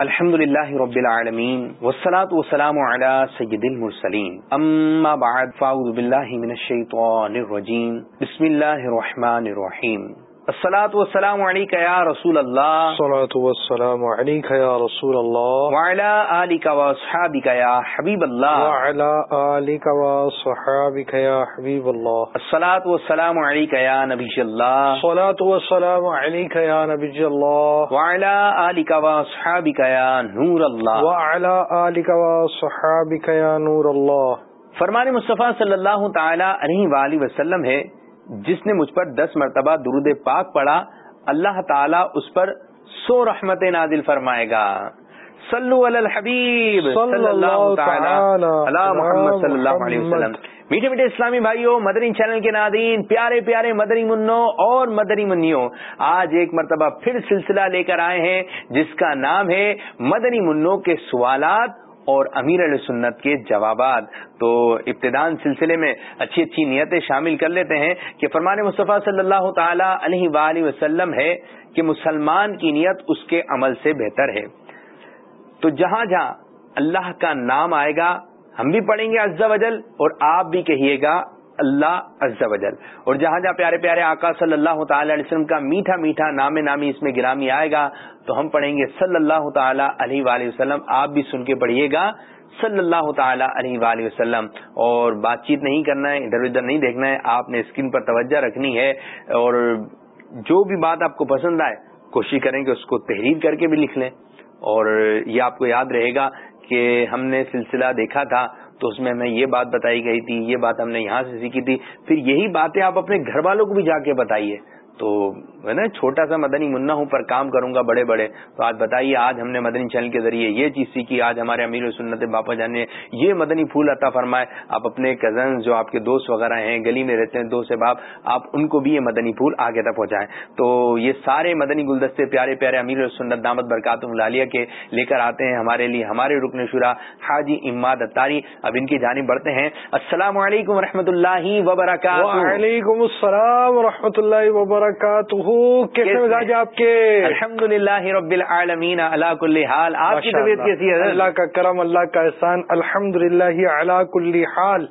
الحمد للہ رب العالمین والصلاة والسلام على سید المرسلین. اما بعد، فاعوذ باللہ من الشیطان الرجیم. بسم اللہ الرحمن الرحیم. الصلاة والسلام عليك يا رسول الله. الصلاة والسلام عليك يا رسول الله. وعلى آلك وصحابك يا حبيب الله. وعلى آلك وصحابك يا حبيب الله. الصلاة والسلام عليك يا نبي الله. الصلاة والسلام عليك يا نبي الله. وعلى آلك وصحابك يا نور الله. وعلى آلك وصحابك يا نور الله. فرمان مصطفیٰ صلی اللہ تعالی علیہ وآلہ وسلم ہے جس نے مجھ پر دس مرتبہ درود پاک پڑا اللہ تعالیٰ اس پر سو رحمت نازل فرمائے گا۔ صلو علی الحبیب صلی اللہ تعالی محمد صلی اللہ علیہ وسلم۔ میٹھے میٹھے اسلامی بھائیوں مدنی چینل کے ناظرین پیارے پیارے مدنی منوں اور مدنی منوں آج ایک مرتبہ پھر سلسلہ لے کر آئے ہیں جس کا نام ہے مدنی منوں کے سوالات اور امیر علیہ سنت کے جوابات۔ تو ابتدان سلسلے میں اچھی اچھی نیتیں شامل کر لیتے ہیں کہ فرمان مصطفیٰ صلی اللہ تعالی علیہ وآلہ وسلم ہے کہ مسلمان کی نیت اس کے عمل سے بہتر ہے۔ تو جہاں جہاں اللہ کا نام آئے گا، ہم بھی پڑھیں گے عز وجل اور آپ بھی کہیے گا اللہ عز و جل۔ اور جہاں جہاں پیارے پیارے آقا صلی اللہ تعالی علیہ وسلم کا میٹھا میٹھا نام نامی اس میں گرامی آئے گا، تو ہم پڑھیں گے صلی اللہ تعالی علیہ وآلہ وسلم۔ آپ بھی سن کے پڑھیے گا صلی اللہ تعالی علیہ وآلہ وسلم۔ اور بات چیت نہیں کرنا ہے، ادھر ادھر نہیں دیکھنا ہے، آپ نے اسکرین پر توجہ رکھنی ہے۔ اور جو بھی بات آپ کو پسند آئے، کوشش کریں کہ اس کو تحریر کر کے بھی لکھ لیں۔ اور یہ آپ کو یاد رہے گا کہ ہم نے سلسلہ دیکھا تھا تو اس میں ہمیں یہ بات بتائی گئی تھی، یہ بات ہم نے یہاں سے سیکھی تھی۔ پھر یہی باتیں آپ اپنے گھر والوں کو بھی جا کے بتائیے۔ تو میں نا، چھوٹا سا مدنی منا ہوں پر کام کروں گا بڑے بڑے۔ تو آج بتائیے، آج ہم نے مدنی چینل کے ذریعے یہ چیز سیکھی، آج ہمارے امیر سنت باپا جان نے یہ مدنی پھول عطا فرمائے۔ آپ اپنے کزن جو آپ کے دوست وغیرہ ہیں، گلی میں رہتے ہیں دوست باپ، آپ ان کو بھی یہ مدنی پھول آگے تک پہنچائیں۔ تو یہ سارے مدنی گلدستے، پیارے پیارے امیر سنت دامت برکات ملالیہ کے لے کر آتے ہیں ہمارے لیے، ہمارے رکن شرا حاجی اماد اتاری اب ان کی جانب بڑھتے ہیں۔ السلام علیکم و اللہ وبرکاتہ۔ وعلیکم السلام و اللہ وبرکاتہ۔ کیسے مزاج آپ کے؟ الحمد للہ رب العالمین اللہ کل حال آپ کی طبیعت کیسی ہے؟ اللہ کا کرم اللہ کا احسان الحمد للہ اللہ کل حال۔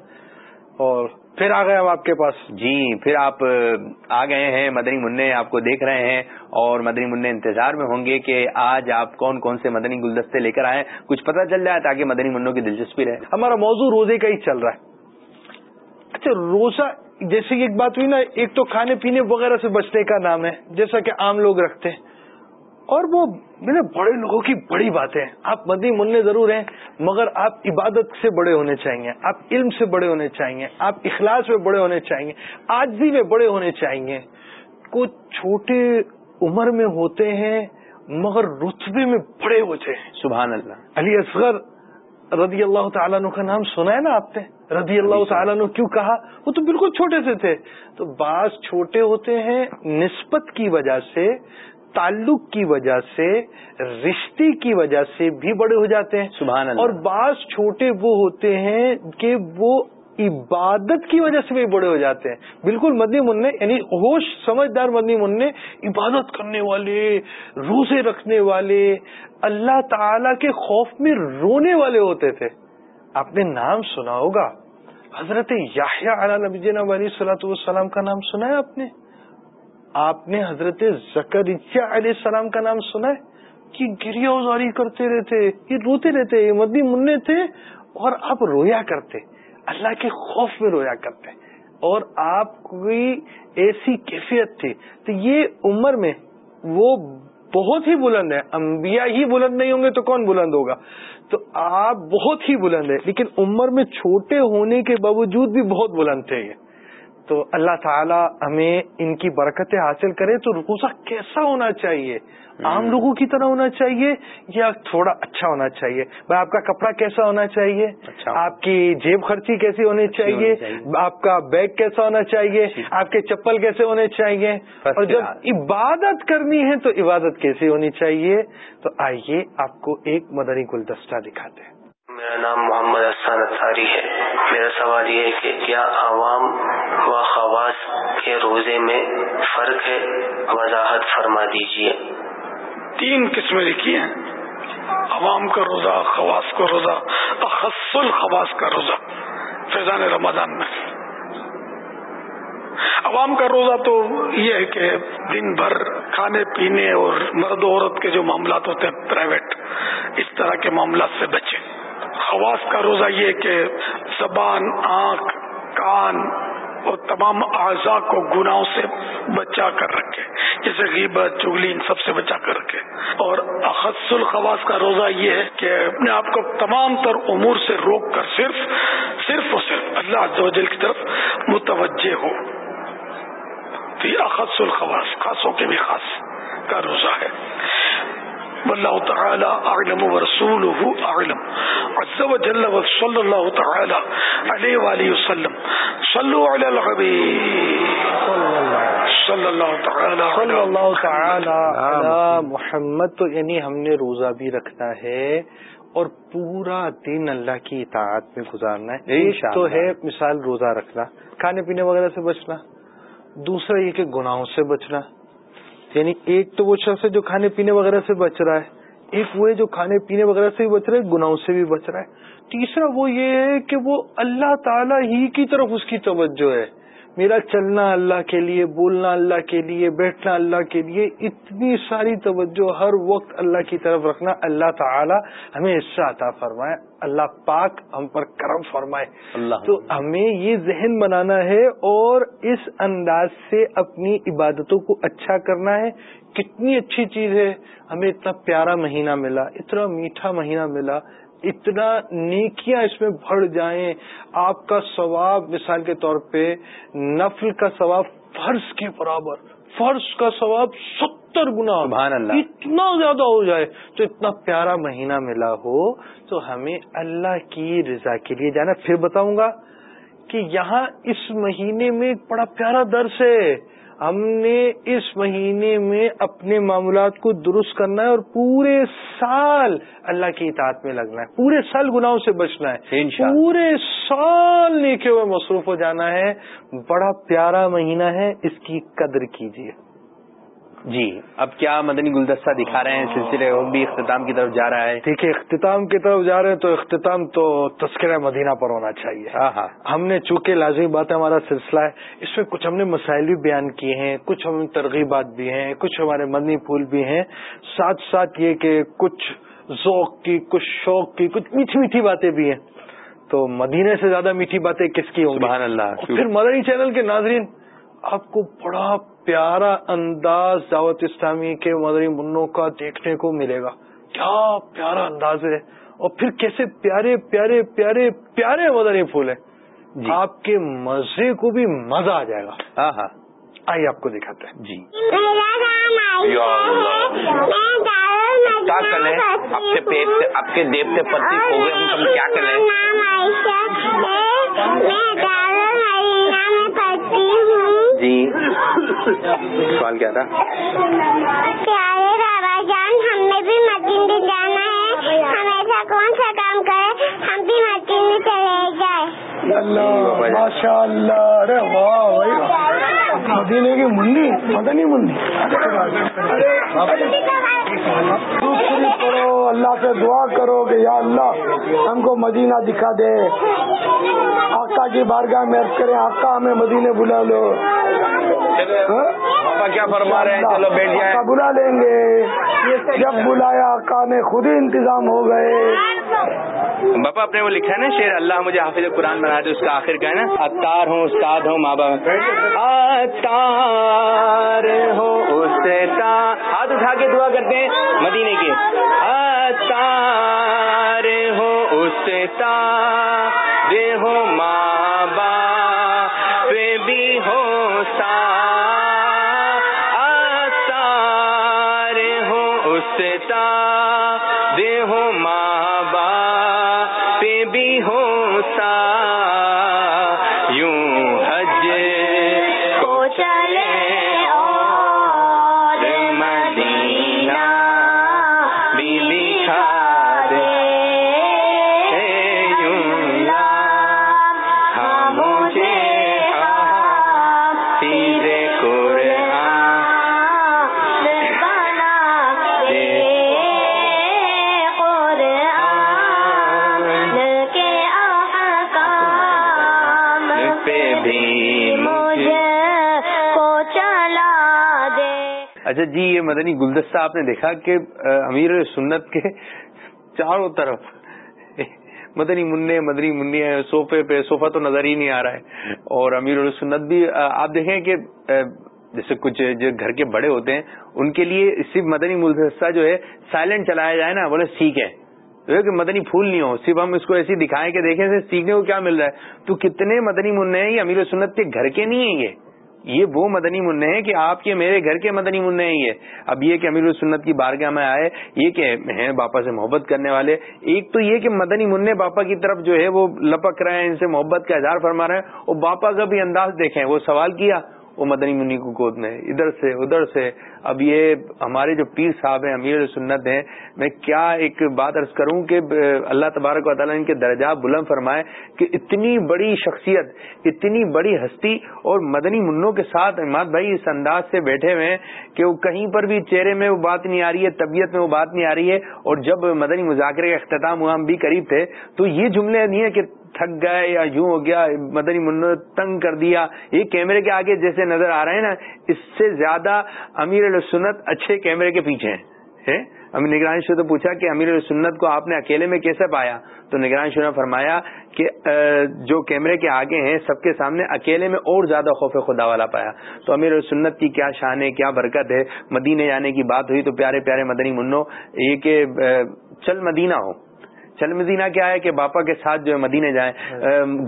اور پھر آ گئے ہم آپ کے پاس۔ جی پھر آپ آ گئے ہیں مدنی منع آپ کو دیکھ رہے ہیں اور مدنی منع انتظار میں ہوں گے کہ آج آپ کون کون سے مدنی گلدستے لے کر آئے۔ کچھ پتہ چل جائے تاکہ مدنی منوں کی دلچسپی رہے۔ ہمارا موضوع روزے کا ہی چل رہا ہے۔ اچھا روزہ جیسے ایک بات ہوئی نا ایک تو کھانے پینے وغیرہ سے بچنے کا نام ہے جیسا کہ عام لوگ رکھتے ہیں۔ اور وہ میرے بڑے لوگوں کی بڑی بات ہے آپ مدی منع ضرور ہیں مگر آپ عبادت سے بڑے ہونے چاہیے آپ علم سے بڑے ہونے چاہیے آپ اخلاص میں بڑے ہونے چاہیے آجزی میں بڑے ہونے چاہیے۔ کچھ چھوٹے عمر میں ہوتے ہیں مگر رتبے میں بڑے ہوتے ہیں۔ سبحان اللہ۔ علی اصغر رضی اللہ تعالیٰ کا نام سنا ہے نا آپ نے؟ رضی اللہ تعالیٰ نے کیوں کہا؟ وہ تو بالکل چھوٹے سے تھے۔ تو بعض چھوٹے ہوتے ہیں نسبت کی وجہ سے تعلق کی وجہ سے رشتے کی وجہ سے بھی بڑے ہو جاتے ہیں۔ سبحان اللہ۔ اور بعض چھوٹے وہ ہوتے ہیں کہ وہ عبادت کی وجہ سے بھی بڑے ہو جاتے ہیں۔ بالکل مدنی منع یعنی ہوش، سمجھدار مدنی منع، عبادت کرنے والے، روزے رکھنے والے، اللہ تعالی کے خوف میں رونے والے ہوتے تھے۔ آپ نے نام سنا ہوگا۔ حضرت یاحیہ علی نبی علیہ صلاحت والسلام کا نام سنا ہے آپ نے؟ آپ نے حضرت زکریہ علیہ السلام کا نام سنا ہے؟ کہ گریا ازاری کرتے رہتے، یہ روتے رہتے، یہ مدی منع تھے اور آپ رویا کرتے۔ اللہ کے خوف میں رویا کرتے اور آپ کی ایسی کیفیت تھی۔ تو یہ عمر میں وہ بہت ہی بلند ہے انبیاء ہی بلند نہیں ہوں گے تو کون بلند ہوگا؟ تو آپ بہت ہی بلند ہے لیکن عمر میں چھوٹے ہونے کے باوجود بھی بہت بلند تھے یہ۔ تو اللہ تعالی ہمیں ان کی برکتیں حاصل کرے تو روزہ کیسا ہونا چاہیے؟ عام لوگوں کی طرح ہونا چاہیے یا تھوڑا اچھا ہونا چاہیے؟ بھائی آپ کا کپڑا کیسا ہونا چاہیے؟ اچھا۔ آپ کی جیب خرچی کیسی ہونی چاہیے؟ آپ کا بیگ کیسا ہونا چاہیے؟ آپ کے چپل کیسے ہونے چاہیے؟ اور جب عبادت کرنی ہے تو عبادت کیسی ہونی چاہیے؟ تو آئیے آپ کو ایک مدنی گلدستہ دکھاتے ہیں۔ میرا نام محمد احسان اطاری ہے۔ میرا سوال یہ ہے کہ کیا عوام و خواص کے روزے میں فرق ہے؟ وضاحت فرما دیجیے تین قسمیں لکھی ہیں۔ عوام کا روزہ، خواص کا روزہ، اخص الخواص کا روزہ، فیضان رمضان میں۔ عوام کا روزہ تو یہ ہے کہ دن بھر کھانے، پینے اور مرد و عورت کے جو معاملات ہوتے ہیں پرائیویٹ اس طرح کے معاملات سے بچے خواص کا روزہ یہ کہ زبان، آنکھ، کان اور تمام اعضاء کو گناہوں سے بچا کر رکھے۔ جیسے غیبت، چگلی، ان سب سے بچا کر رکھے۔ اور اخص الخواص کا روزہ یہ ہے کہ اپنے آپ کو تمام تر امور سے روک کر صرف صرف اور صرف اللہ عز و جل کی طرف متوجہ ہو۔ تو یہ اخص الخواص، خاصوں کے بھی خاص کا روزہ ہے۔ واللہ تعالی اعلم ورسوله اعلم عز وجل وصلی اللہ تعالی علیہ وآلہ وسلم. صلو علی الحبیب صلی اللہ تعالی صلی اللہ تعالی علی محمد. تو یعنی ہم نے روزہ بھی رکھنا ہے اور پورا دن اللہ کی اطاعت میں گزارنا ہے۔ ایک تو ہے مثال روزہ رکھنا کھانے پینے وغیرہ سے بچنا دوسرا یہ کہ گناہوں سے بچنا۔ یعنی ایک تو وہ شخص ہے جو کھانے پینے وغیرہ سے بچ رہا ہے، ایک وہ ہے جو کھانے پینے وغیرہ سے بھی بچ رہا ہے، گناہوں سے بھی بچ رہا ہے۔ تیسرا وہ یہ ہے کہ وہ اللہ تعالی ہی کی طرف اس کی توجہ ہے۔ میرا چلنا اللہ کے لیے بولنا اللہ کے لیے بیٹھنا اللہ کے لیے اتنی ساری توجہ ہر وقت اللہ کی طرف رکھنا اللہ تعالی ہمیں حصہ عطا فرمائے۔ اللہ پاک ہم پر کرم فرمائے۔ اللہ تو ہمیں یہ ذہن بنانا ہے اور اس انداز سے اپنی عبادتوں کو اچھا کرنا ہے۔ کتنی اچھی چیز ہے۔ ہمیں اتنا پیارا مہینہ ملا اتنا میٹھا مہینہ ملا۔ اتنا نیکیاں اس میں بڑھ جائیں آپ کا ثواب مثال کے طور پہ نفل کا ثواب فرض کے برابر فرض کا ثواب ستر گنا اللہ۔ اتنا زیادہ ہو جائے تو اتنا پیارا مہینہ ملا ہو تو ہمیں اللہ کی رضا کے لیے جانا۔ پھر بتاؤں گا کہ یہاں اس مہینے میں ایک بڑا پیارا درس ہے۔ ہم نے اس مہینے میں اپنے معاملات کو درست کرنا ہے اور پورے سال اللہ کی اطاعت میں لگنا ہے۔ پورے سال گناہوں سے بچنا ہے۔ پورے سال نیکے ہوئے مصروف ہو جانا ہے۔ بڑا پیارا مہینہ ہے۔ اس کی قدر کیجیے جی اب کیا مدنی گلدستہ دکھا رہے ہیں؟ سلسلے وہ بھی اختتام کی طرف جا رہا ہے۔ ٹھیک ہے اختتام کی طرف جا رہے ہیں تو اختتام تو تذکرہ مدینہ پر ہونا چاہیے۔ ہاں ہاں۔ ہم نے چونکہ لازمی بات ہے ہمارا سلسلہ ہے اس میں کچھ ہم نے مسائل بھی بیان کیے ہیں کچھ ہم ترغیبات بھی ہیں کچھ ہمارے مدنی پھول بھی ہیں۔ ساتھ ساتھ یہ کہ کچھ ذوق کی کچھ شوق کی کچھ میٹھی میٹھی باتیں بھی ہیں۔ تو مدینے سے زیادہ میٹھی باتیں کس کی ہوں سبحان اللہ۔ پھر مدنی چینل کے ناظرین آپ کو بڑا پیارا انداز دعوت اسلامی کے مدری منوں کا دیکھنے کو ملے گا۔ کیا پیارا انداز ہے؟ اور پھر کیسے پیارے پیارے پیارے پیارے مدری پھول ہیں؟ جی۔ آپ کے مزے کو بھی مزہ آ جائے گا۔ ہاں ہاں۔ آئیے آپ کو دکھاتے ہیں۔ جی۔ کیا کریں؟ آپ کے پیٹ سے آپ کے سے پتی ہو گئے ہم کیا کریں؟ جی۔ سوال کیا تھا؟ پیارے بابا جان ہم نے بھی مدین جانا ہے ہم ایسا کون سا کام کرے ہم بھی مدین میں چلے جائے اللہ ماشاء اللہ ارے واہ۔ مدینے کی منڈی مدنی منڈی کرو اللہ سے دعا کرو کہ یا اللہ ہم کو مدینہ دکھا دے آقا کی بارگاہ میں عرض کریں آقا ہمیں مدینے بلا لو کیا فرما رہے ہیں چلو بیٹھ جائیں بلا لیں گے جب بلایا آقا نے خود ہی انتظام ہو گئے باپا نے وہ لکھا ہے نا، شیر اللہ مجھے حافظ قرآن بنا دے، اس کا آخر کا ہے نا۔ اتار ہوں، استاد ہوں، ماں باپ۔ اتار ہو ہاتھ اٹھا کے دعا کرتے ہیں مدینے کے۔ اتار ہو استاد۔ ہو ماں۔ اچھا جی یہ مدنی گلدستہ آپ نے دیکھا کہ امیر سنت کے چاروں طرف مدنی منع مدنی منی صوفے پہ، صوفہ تو نظر ہی نہیں آ رہا ہے۔ اور امیر السنت بھی آپ دیکھیں کہ جیسے کچھ جو گھر کے بڑے ہوتے ہیں، ان کے لیے صرف مدنی ملدستہ جو ہے سائلنٹ چلایا جائے نا، بولے سیکھ ہے۔ کہ مدنی پھول نہیں ہو، صرف ہم اس کو ایسی دکھائیں کہ دیکھیں سیکھنے کو کیا مل رہا ہے؟ تو کتنے مدنی منع ہیں یہ امیر سنت کے گھر کے نہیں ہیں یہ؟ یہ وہ مدنی منع ہیں کہ آپ کے میرے گھر کے مدنی منع ہیں یہ۔ اب یہ کہ امیر السنت کی بارگاہ میں آئے، یہ کہ ہیں باپا سے محبت کرنے والے۔ ایک تو یہ کہ مدنی منع باپا کی طرف جو ہے وہ لپک رہے ہیں، ان سے محبت کا اظہار فرما رہے ہیں۔ اور باپا کا بھی انداز دیکھیں، وہ سوال کیا وہ مدنی منی کو گود میں ادھر سے ادھر سے۔ اب یہ ہمارے جو پیر صاحب ہیں، امیر سنت ہیں، میں کیا ایک بات ارض کروں کہ اللہ تبارک و تعالیٰ ان کے درجات بلند فرمائے کہ اتنی بڑی شخصیت، اتنی بڑی ہستی اور مدنی منوں کے ساتھ اماد بھائی اس انداز سے بیٹھے ہوئے ہیں کہ وہ کہیں پر بھی چہرے میں وہ بات نہیں آ رہی ہے، طبیعت میں وہ بات نہیں آ رہی ہے اور جب مدنی مذاکرے کا اختتام ہوا، ہم بھی قریب تھے، تو یہ جملے نہیں ہے کہ تھک گئے یا یوں ہو گیا، مدنی من تنگ کر دیا۔ یہ کیمرے کے آگے جیسے نظر آ رہے ہیں نا، اس سے زیادہ امیر سنت اچھے کیمرے کے پیچھے ہیں۔ ہم نگران شو تو پوچھا کہ امیر سنت کو آپ نے اکیلے میں کیسے پایا؟ تو نگران شو نے فرمایا کہ جو کیمرے کے آگے ہیں، سب کے سامنے اکیلے میں اور زیادہ خوف خدا والا پایا۔ تو امیر سنت کی کیا شان ہے، کیا برکت ہے؟ مدینے جانے کی بات ہوئی تو پیارے پیارے مدنی منو یہ کہ چل مدینہ ہو۔ چل مدینہ کیا ہے کہ باپا کے ساتھ جو ہے مدینے جائیں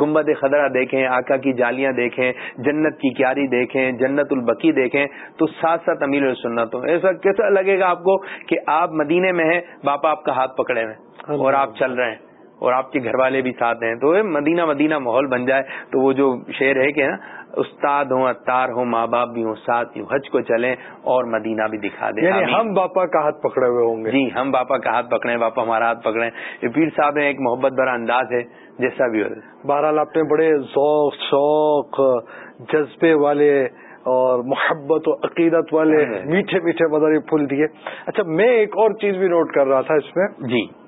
گمبد خدرہ دیکھیں آقا کی جالیاں دیکھیں جنت کی کیاری دیکھیں جنت البقی دیکھیں تو ساتھ ساتھ امیر سنت ہوں ایسا کیسا لگے گا آپ کو کہ آپ مدینے میں ہیں باپا آپ کا ہاتھ پکڑے ہوئے اور آپ چل رہے ہیں؟ اور آپ کے گھر والے بھی ساتھ ہیں۔ تو مدینہ مدینہ ماحول بن جائے تو وہ جو شعر ہے کہ نا استاد ہوں اتار ہوں ماں باپ بھی ہوں ساتھ ہوں حج کو چلیں اور مدینہ بھی دکھا دیں۔ یعنی ہم باپا کا ہاتھ پکڑے ہوئے ہوں گے۔ جی ہم باپا کا ہاتھ پکڑے باپا ہمارا ہاتھ پکڑے یہ پیر صاحب ہیں ایک محبت بھرا انداز ہے جیسا بھی ہو۔ بہرحال آپ نے بڑے ذوق شوق جذبے والے اور محبت و عقیدت والے۔ میٹھے میٹھے بداری پھول دیے۔ اچھا میں ایک اور چیز بھی نوٹ کر رہا تھا اس میں۔ جی۔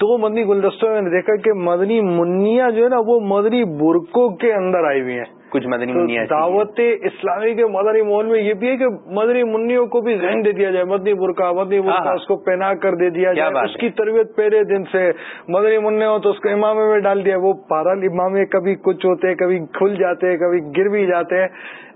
دو مدنی گلدستوں میں نے دیکھا کہ مدنی منیا جو ہے نا وہ مدنی برقوں کے اندر آئی ہوئی ہیں۔ کچھ مدنی منیا دعوت اسلامی کے مدنی ماحول میں یہ بھی ہے کہ مدنی منیوں کو بھی ذہن دے دیا جائے۔ مدنی برقع مدنی برقع ہاں، ہاں۔ اس کو پہنا کر دے دیا جائے۔ اس کی تربیت پہلے دن سے مدنی منع ہو تو اس کو امامے میں ڈال دیا۔ وہ پارا امامے کبھی کچھ ہوتے کبھی کھل جاتے کبھی گر بھی جاتے ہیں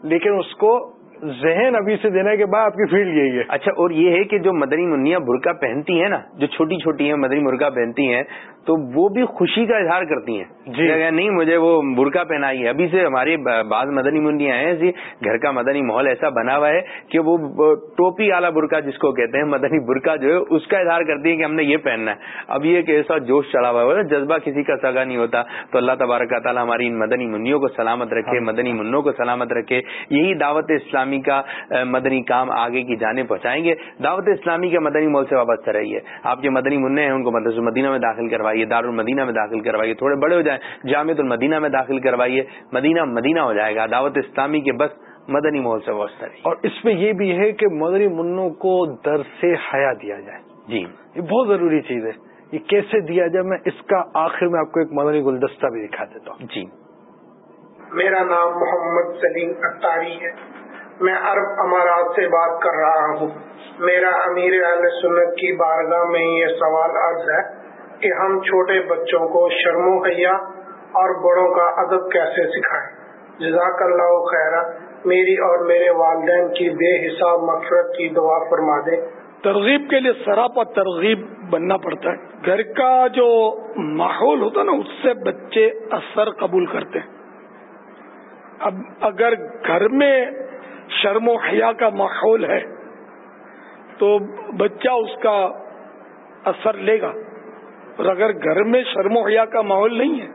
لیکن اس کو ذہن ابھی سے دینے کے بعد آپ کی فیلڈ یہی ہے۔ اچھا اور یہ ہے کہ جو مدنی منیا برقع پہنتی ہیں نا جو چھوٹی چھوٹی ہیں مدنی مرغا پہنتی ہیں تو وہ بھی خوشی کا اظہار کرتی ہیں۔ جی۔ نہیں مجھے وہ برقع پہنائی ہے۔ ابھی سے ہماری بعض مدنی منڈیاں ہیں جی گھر کا مدنی ماحول ایسا بنا ہوا ہے کہ وہ ٹوپی والا برقع جس کو کہتے ہیں مدنی برقع جو ہے اس کا اظہار کرتی ہے کہ ہم نے یہ پہننا ہے۔ اب یہ کہ ایسا جوش چڑھا ہوا ہے جذبہ کسی کا سگا نہیں ہوتا۔ تو اللہ تبارک تعالیٰ ہماری ان مدنی منوں کو سلامت رکھے مدنی منوں کو سلامت رکھے۔ یہی دعوت اسلامی کا مدنی کام آگے کی جانے پہنچائیں گے۔ دعوت اسلامی کے مدنی مول سے وابستہ رہیے۔ آپ جو مدنی منع ہیں ان کو مدرسہ مدینہ میں داخل کروائیے دار المدینہ میں داخل کروائیے تھوڑے بڑے ہو جائیں جامع المدینہ میں داخل کروائیے مدینہ مدینہ ہو جائے گا دعوت اسلامی کے بس مدنی ماحول سے وابستہ رہیے۔ اور اس میں یہ بھی ہے کہ مدنی منوں کو در سے حیا دیا جائے۔ جی۔ یہ بہت ضروری چیز ہے۔ یہ کیسے دیا جائے میں اس کا آخر میں آپ کو ایک مدنی گلدستہ بھی دکھا دیتا ہوں۔ جی۔ میرا نام محمد سلیم اختاری ہے۔ میں عرب امارات سے بات کر رہا ہوں۔ میرا امیر اہل سنت کی بارگاہ میں یہ سوال عرض ہے کہ ہم چھوٹے بچوں کو شرم و حیا اور بڑوں کا ادب کیسے سکھائیں؟ جزاک اللہ خیر۔ میری اور میرے والدین کی بے حساب مفرت کی دعا فرما دے۔ ترغیب کے لیے سراپا ترغیب بننا پڑتا ہے۔ گھر کا جو ماحول ہوتا نا، اس سے بچے اثر قبول کرتے ہیں۔ اب اگر گھر میں شرم و حیا کا ماحول ہے تو بچہ اس کا اثر لے گا اور اگر گھر میں شرم و حیا کا ماحول نہیں ہے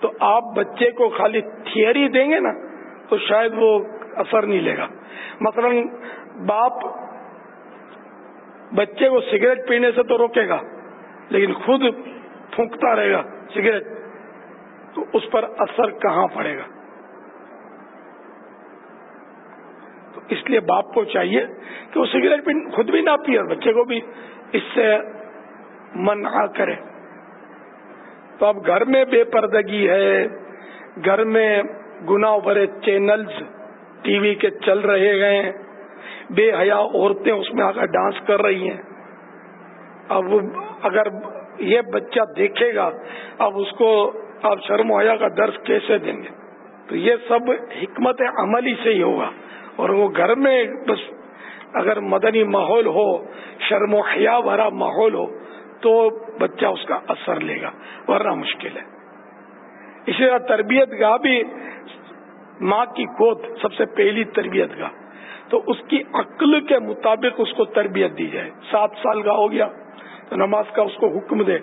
تو آپ بچے کو خالی تھیئری دیں گے نا تو شاید وہ اثر نہیں لے گا۔ مثلا باپ بچے کو سگریٹ پینے سے تو روکے گا، لیکن خود پھونکتا رہے گا سگریٹ، تو اس پر اثر کہاں پڑے گا؟ اس لیے باپ کو چاہیے کہ وہ سگریٹ بھی خود بھی نہ پیے اور بچے کو بھی اس سے منع کرے۔ تو اب گھر میں بے پردگی ہے۔ گھر میں گنا بھرے چینلز ٹی وی کے چل رہے ہیں۔ بے حیا عورتیں اس میں آ کر ڈانس کر رہی ہیں۔ اب اگر یہ بچہ دیکھے گا، اب اس کو آپ شرم حیا کا درس کیسے دیں گے؟ تو یہ سب حکمت عملی سے ہی ہوگا۔ اور وہ گھر میں بس اگر مدنی ماحول ہو، شرم و حیا بھرا ماحول ہو، تو بچہ اس کا اثر لے گا، ورنہ مشکل ہے۔ اسی طرح تربیت گاہ بھی ماں کی گود سب سے پہلی تربیت گاہ۔ تو اس کی عقل کے مطابق اس کو تربیت دی جائے۔ سات سال کا ہو گیا، تو نماز کا اس کو حکم دے۔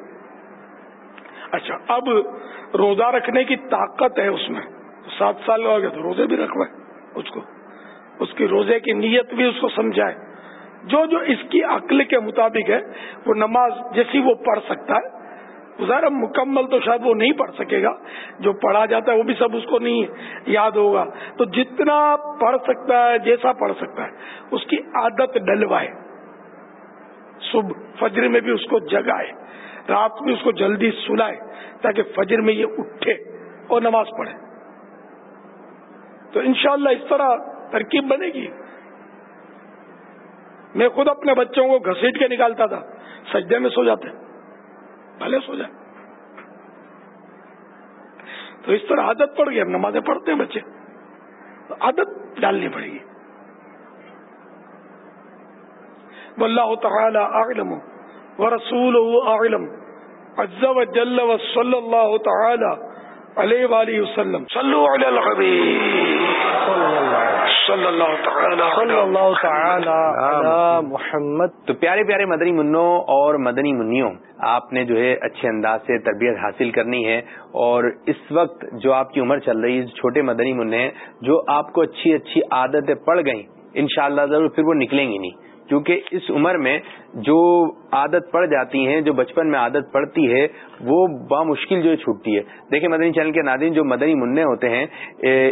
اچھا اب روزہ رکھنے کی طاقت ہے اس میں۔ سات سال کا ہو گیا، تو روزے بھی رکھوائے اس کو۔ اس کی روزے کی نیت بھی اس کو سمجھائے۔ جو جو اس کی عقل کے مطابق ہے، وہ نماز جیسی وہ پڑھ سکتا ہے۔ ظاہر مکمل تو شاید وہ نہیں پڑھ سکے گا۔ جو پڑھا جاتا ہے، وہ بھی سب اس کو نہیں یاد ہوگا۔ تو جتنا پڑھ سکتا ہے، جیسا پڑھ سکتا ہے، اس کی عادت ڈلوائے۔ صبح فجر میں بھی اس کو جگائے۔ رات میں اس کو جلدی سلائے، تاکہ فجر میں یہ اٹھے اور نماز پڑھے۔ تو انشاءاللہ اس طرح ترکیب بنے گی۔ میں خود اپنے بچوں کو گھسیٹ کے نکالتا تھا، سجدے میں سو جاتے، بھلے سو جائے۔ تو اس طرح عادت پڑ گئی، اب نمازیں پڑھتے ہیں بچے۔ تو عادت ڈالنی پڑے گی۔ واللہ تعالی اعلم ورسوله اعلم عز وجل وصلی اللہ تعالی علیہ وآلہ وسلم۔ صلو علی الحبیب۔ صلی اللہ تعالی محمد. تو پیارے پیارے مدنی منوں اور مدنی منوں آپ نے جو ہے اچھے انداز سے تربیت حاصل کرنی ہے اور اس وقت جو آپ کی عمر چل رہی ہے چھوٹے مدنی منع جو آپ کو اچھی اچھی عادتیں پڑ گئیں انشاءاللہ ضرور پھر وہ نکلیں گی نہیں۔ کیونکہ اس عمر میں جو عادت پڑ جاتی ہیں، جو بچپن میں عادت پڑتی ہے، وہ بامشکل جو ہے چھوٹتی ہے۔ دیکھیں مدنی چینل کے ناظرین، جو مدنی منع ہوتے ہیں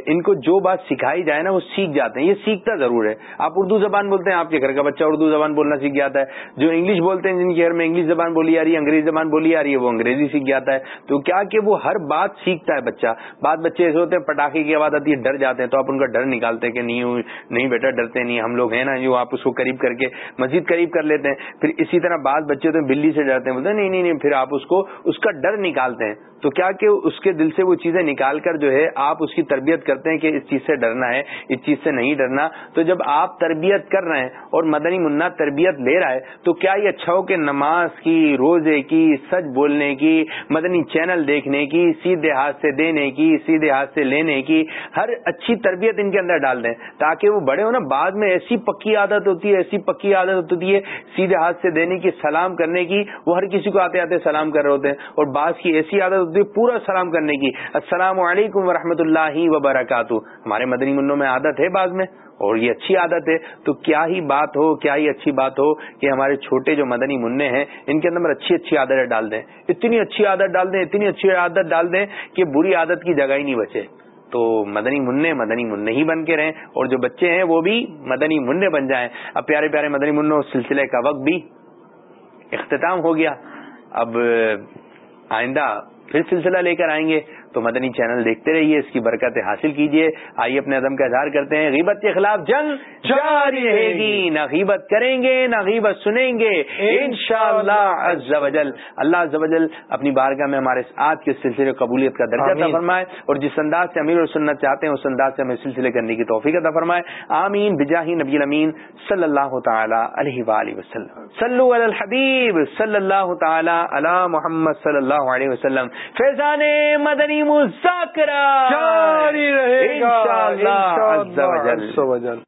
ان کو جو بات سکھائی جائے نا، وہ سیکھ جاتے ہیں۔ یہ سیکھتا ضرور ہے۔ آپ اردو زبان بولتے ہیں، آپ کے گھر کا بچہ اردو زبان بولنا سیکھ جاتا ہے۔ جو انگلش بولتے ہیں، جن کے گھر میں انگلش زبان بولی آ رہی ہے، انگریزی زبان بولی آ رہی ہے، وہ انگریزی سیکھ جاتا ہے۔ تو کیا کہ وہ ہر بات سیکھتا ہے بچہ۔ بات بچے ایسے ہوتے ہیں، پٹاخے کی آواز آتی ہے، ڈر جاتے ہیں۔ تو آپ ان کا ڈر نکالتے ہیں کہ نہیں نہیں بیٹا، ڈرتے نہیں، ہم لوگ ہیں نا، جو آپ اس کو قریب کر کے مزید قریب کر لیتے ہیں۔ پھر اسی طرح بعض بچے تو بلی سے ڈرتے ہیں، بولتے ہیں، نہیں نہیں نہیں، پھر آپ اس کو، اس کا ڈر نکالتے ہیں۔ تو کیا کہ اس کے دل سے وہ چیزیں نکال کر جو ہے آپ اس کی تربیت کرتے ہیں کہ اس چیز سے ڈرنا ہے، اس چیز سے نہیں ڈرنا۔ تو جب آپ تربیت کر رہے ہیں اور مدنی منا تربیت لے رہا ہے، تو کیا یہ اچھا ہو کہ نماز کی، روزے کی، سچ بولنے کی، مدنی چینل دیکھنے کی، سیدھے ہاتھ سے دینے کی، سیدھے ہاتھ سے لینے کی، ہر اچھی تربیت ان کے اندر ڈال دیں تاکہ وہ بڑے ہو نا، بعد میں ایسی پکی عادت ہوتی ہے، ایسی پکی عادت ہوتی ہے، سیدھے ہاتھ سے دینے کی، سلام کرنے کی، وہ ہر کسی کو آتے آتے سلام کر رہے ہوتے ہیں۔ اور بعض کی ایسی عادت ہوتی ہے پورا سلام کرنے کی۔ السلام علیکم ورحمۃ اللہ وبرکاتہ۔ ہمارے مدنی منوں میں عادت ہے بعض میں، اور یہ اچھی عادت ہے۔ تو کیا ہی بات ہو، کیا ہی اچھی بات ہو کہ ہمارے چھوٹے جو مدنی منع ہیں، ان کے اندر اچھی اچھی عادتیں ڈال دیں۔ اتنی اچھی عادت ڈال دیں، اتنی اچھی عادت ڈال دیں کہ بری عادت کی جگہ ہی نہیں بچے۔ تو مدنی منع مدنی منع ہی بن کے رہیں، اور جو بچے ہیں وہ بھی مدنی منع بن جائیں۔ اب پیارے پیارے مدنی منع سلسلے کا وقت بھی اختتام ہو گیا۔ اب آئندہ پھر سلسلہ لے کر آئیں گے۔ تو مدنی چینل دیکھتے رہیے اس کی برکتیں حاصل کیجیے۔ آئیے اپنے عدم کا اظہار کرتے ہیں۔ غیبت کے خلاف جنگ جاری رہے گی۔ نہ غیبت کریں گے نہ غیبت سنیں گے۔ ان شاء اللہ اللہ اپنی بارگاہ میں ہمارے آج کے سلسلے قبولیت کا درجہ عطا فرمائے اور جس انداز سے امیر اور سنت چاہتے ہیں اس انداز سے ہمیں سلسلے کرنے کی توفیق عطا فرمائے۔ آمین۔ بجاہی نبی امین صلی اللہ تعالی علیہ وآلہ وسلم۔ صلو علی الحبیب صلی اللہ تعالی علی محمد صلی اللہ علیہ وسلم۔ فیضان مدنی مذاکرہ جاری رہے گا.